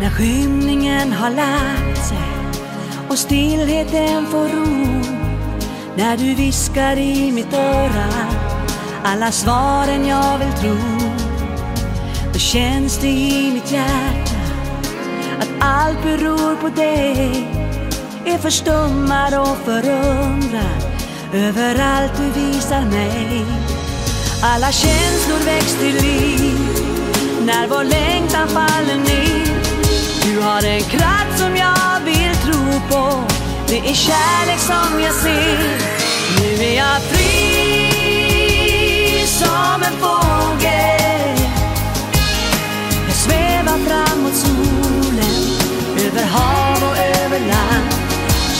När Skymningen har lagt sig och stillheten får ro när du viskar i mitt öra alla svaren jag vill tro. Då känns det i mitt hjärta att allt beror på dig. Är förstummad och förundrad över allt du visar mig. Alla känslor väcks till liv när vår längtan faller har en kraft som jag vill tro på. Det är kärlek som jag ser. Nu är jag fri som en fågel. Jag svävar fram mot solen, över hav och över land.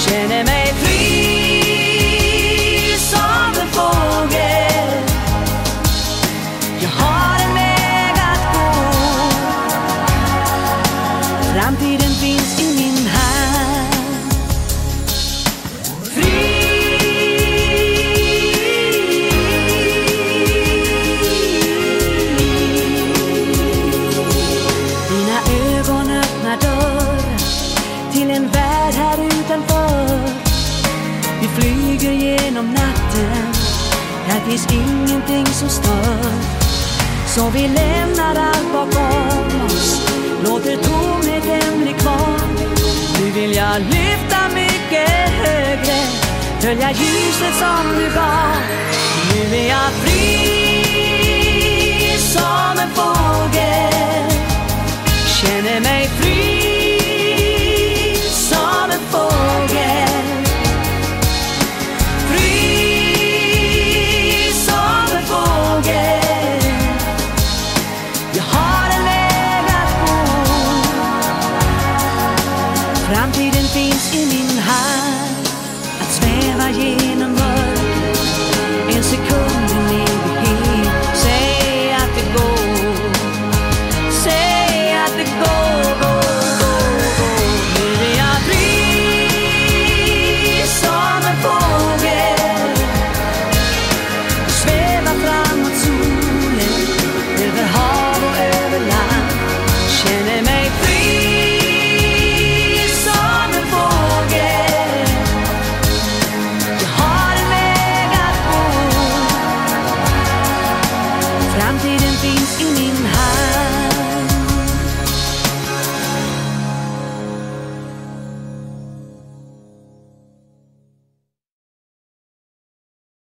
Känner mig Vi flyger genom natten, här finns ingenting som stör. Så vi lämnar allt bakom oss, låter tomheten bli kvar. Nu vill jag lyfta mycket högre, följa ljuset som du gav. Framtiden finns i min hand. Att sväva genom in in haar.